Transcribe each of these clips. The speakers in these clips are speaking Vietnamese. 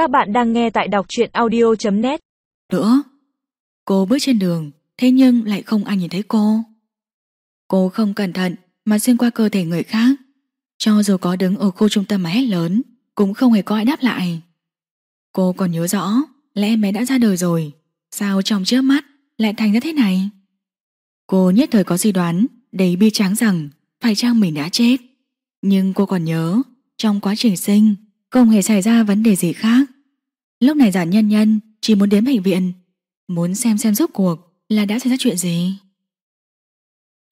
Các bạn đang nghe tại đọc truyện audio.net Nữa, Cô bước trên đường, Thế nhưng lại không ai nhìn thấy cô. Cô không cẩn thận Mà xuyên qua cơ thể người khác. Cho dù có đứng ở khu trung tâm mà hét lớn, Cũng không hề có ai đáp lại. Cô còn nhớ rõ Là em bé đã ra đời rồi, Sao trong trước mắt lại thành ra thế này? Cô nhất thời có suy đoán, Đầy bi tráng rằng Phải chăng mình đã chết. Nhưng cô còn nhớ, Trong quá trình sinh không hề xảy ra vấn đề gì khác. Lúc này giả nhân nhân Chỉ muốn đến bệnh viện Muốn xem xem rốt cuộc là đã xảy ra chuyện gì.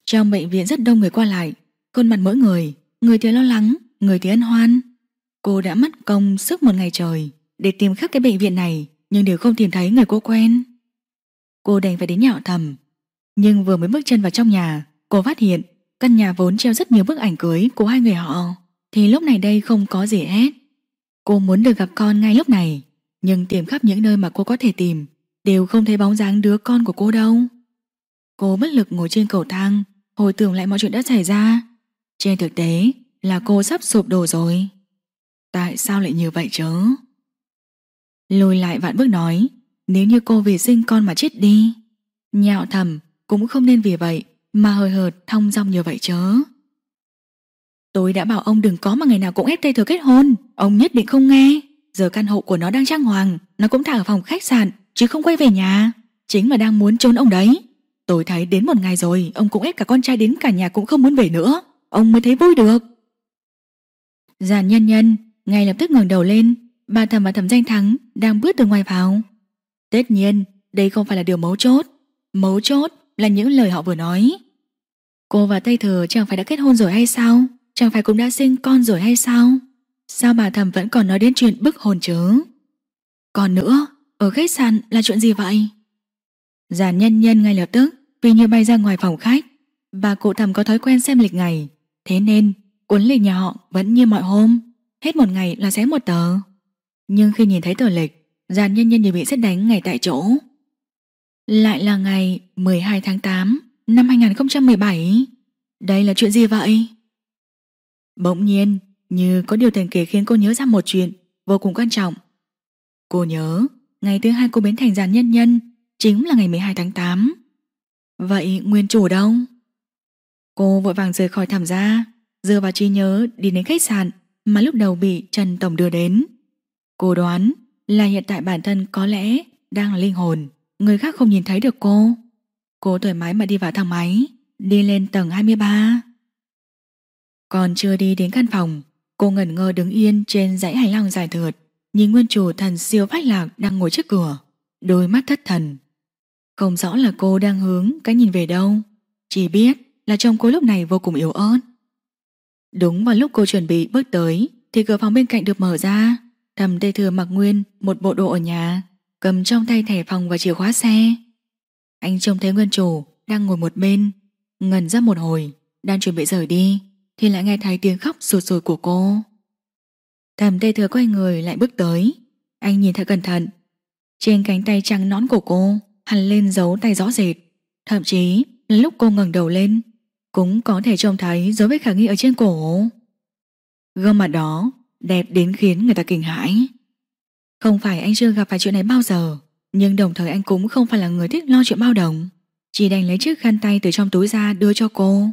Trong bệnh viện rất đông người qua lại Khuôn mặt mỗi người Người thì lo lắng, người thì ân hoan. Cô đã mất công sức một ngày trời Để tìm khắp cái bệnh viện này Nhưng đều không tìm thấy người cô quen. Cô đành phải đến nhạo thầm Nhưng vừa mới bước chân vào trong nhà Cô phát hiện căn nhà vốn treo rất nhiều bức ảnh cưới Của hai người họ. Thì lúc này đây không có gì hết. Cô muốn được gặp con ngay lúc này, Nhưng tìm khắp những nơi mà cô có thể tìm Đều không thấy bóng dáng đứa con của cô đâu. Cô bất lực ngồi trên cầu thang, Hồi tưởng lại mọi chuyện đã xảy ra. Trên thực tế là cô sắp sụp đổ rồi. Tại sao lại như vậy chứ? Lùi lại vạn bước nói, Nếu như cô vì sinh con mà chết đi, Nhạo thầm Cũng không nên vì vậy Mà hời hợt thong dong như vậy chớ Tôi đã bảo ông đừng có mà ngày nào cũng ép tây thừa kết hôn. Ông nhất định không nghe. Giờ căn hộ của nó đang trang hoàng, Nó cũng thả ở phòng khách sạn, Chứ không quay về nhà. Chính là đang muốn trốn ông đấy. Tôi thấy đến một ngày rồi, Ông cũng ép cả con trai đến cả nhà cũng không muốn về nữa. Ông mới thấy vui được. Giàn nhân nhân, ngay lập tức ngẩng đầu lên. Bà thầm và thầm danh thắng Đang bước từ ngoài vào. Tất nhiên, đây không phải là điều mấu chốt. Mấu chốt là những lời họ vừa nói. Cô và Tây Thừa chẳng phải đã kết hôn rồi hay sao? Chẳng phải cũng đã sinh con rồi hay sao? Sao bà thầm vẫn còn nói đến chuyện bức hồn chứ? Còn nữa, Ở khách sạn là chuyện gì vậy? Giàn nhân nhân ngay lập tức, Vì như bay ra ngoài phòng khách, Bà cụ thầm có thói quen xem lịch ngày. Thế nên, cuốn lịch nhà họ vẫn như mọi hôm, Hết một ngày là xé một tờ. Nhưng khi nhìn thấy tờ lịch Giàn nhân nhân như bị xét đánh ngày tại chỗ. Lại là ngày 12 tháng 8 Năm 2017 Đây là chuyện gì vậy? Bỗng nhiên, Như có điều thần kỳ khiến cô nhớ ra một chuyện Vô cùng quan trọng. Cô nhớ, Ngày thứ hai cô biến thành giàn nhân nhân, Chính là ngày 12 tháng 8 Vậy nguyên chủ đâu? Cô vội vàng rời khỏi thảm gia, Dựa vào trí nhớ đi đến khách sạn Mà lúc đầu bị Trần Tổng đưa đến. Cô đoán là hiện tại bản thân có lẽ Đang là linh hồn, Người khác không nhìn thấy được cô. Cô thoải mái mà đi vào thang máy, Đi lên tầng 23 còn chưa đi đến căn phòng, Cô ngẩn ngơ đứng yên trên dãy hành lang dài thượt, Nhìn nguyên chủ thần siêu phách lạc Đang ngồi trước cửa, Đôi mắt thất thần. Không rõ là cô đang hướng cái nhìn về đâu, Chỉ biết là trong cô lúc này vô cùng yếu ớt. Đúng vào lúc cô chuẩn bị bước tới, Thì cửa phòng bên cạnh được mở ra Thầm tây thừa mặc nguyên Một bộ đồ ở nhà, Cầm trong tay thẻ phòng và chìa khóa xe. Anh trông thấy nguyên chủ Đang ngồi một bên, Ngẩn ra một hồi, Đang chuẩn bị rời đi. Thì lại nghe thấy tiếng khóc sụt sùi của cô Thầm tê thừa quay người lại bước tới Anh nhìn thật cẩn thận Trên cánh tay trắng nón của cô Hằn lên dấu tay rõ rệt Thậm chí là lúc cô ngẩng đầu lên cũng có thể trông thấy dấu vết khả nghi ở trên cổ. Gương mặt đó đẹp đến khiến người ta kinh hãi. Không phải anh chưa gặp phải chuyện này bao giờ, nhưng đồng thời anh cũng không phải là người thích lo chuyện bao đồng. Chỉ đành lấy chiếc khăn tay từ trong túi ra đưa cho cô.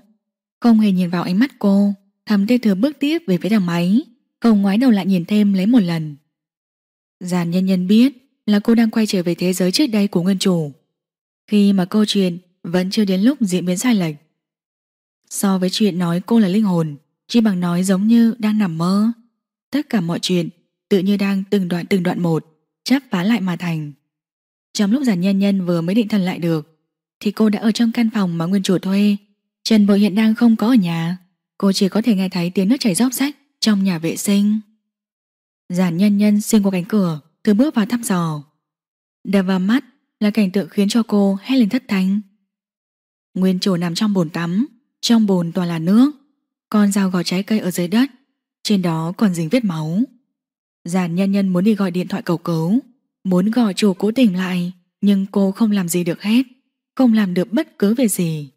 Không hề nhìn vào ánh mắt cô, thầm tê thừa bước tiếp về phía thang máy, không ngoái đầu lại nhìn thêm lấy một lần. Giàn nhân nhân biết là cô đang quay trở về thế giới trước đây của nguyên chủ. Khi mà câu chuyện vẫn chưa đến lúc diễn biến sai lệch, So với chuyện nói cô là linh hồn Chỉ bằng nói giống như đang nằm mơ. Tất cả mọi chuyện Tự như đang từng đoạn từng đoạn một Chắp phá lại mà thành. Trong lúc giản nhân nhân vừa mới định thần lại được Thì cô đã ở trong căn phòng mà nguyên chủ thuê. Trần Bội hiện đang không có ở nhà. Cô chỉ có thể nghe thấy tiếng nước chảy róc rách Trong nhà vệ sinh. Giản nhân nhân xuyên qua cánh cửa, Từ bước vào thăm dò. Đập vào mắt là cảnh tượng khiến cho cô hét lên thất thanh. Nguyên chủ nằm trong bồn tắm, trong bồn toàn là nước Con dao gọt trái cây ở dưới đất, Trên đó còn dính vết máu. Giản nhân nhân muốn đi gọi điện thoại cầu cứu, Muốn gọi chủ cố tình lại, Nhưng cô không làm gì được hết, Không làm được bất cứ việc gì.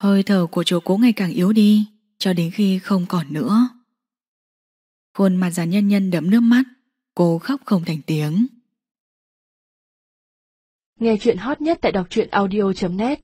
Hơi thở của chủ cố ngày càng yếu đi, Cho đến khi không còn nữa Khuôn mặt già nhân nhân đẫm nước mắt, Cô khóc không thành tiếng. Nghe chuyện hot nhất tại đọc truyện audio.net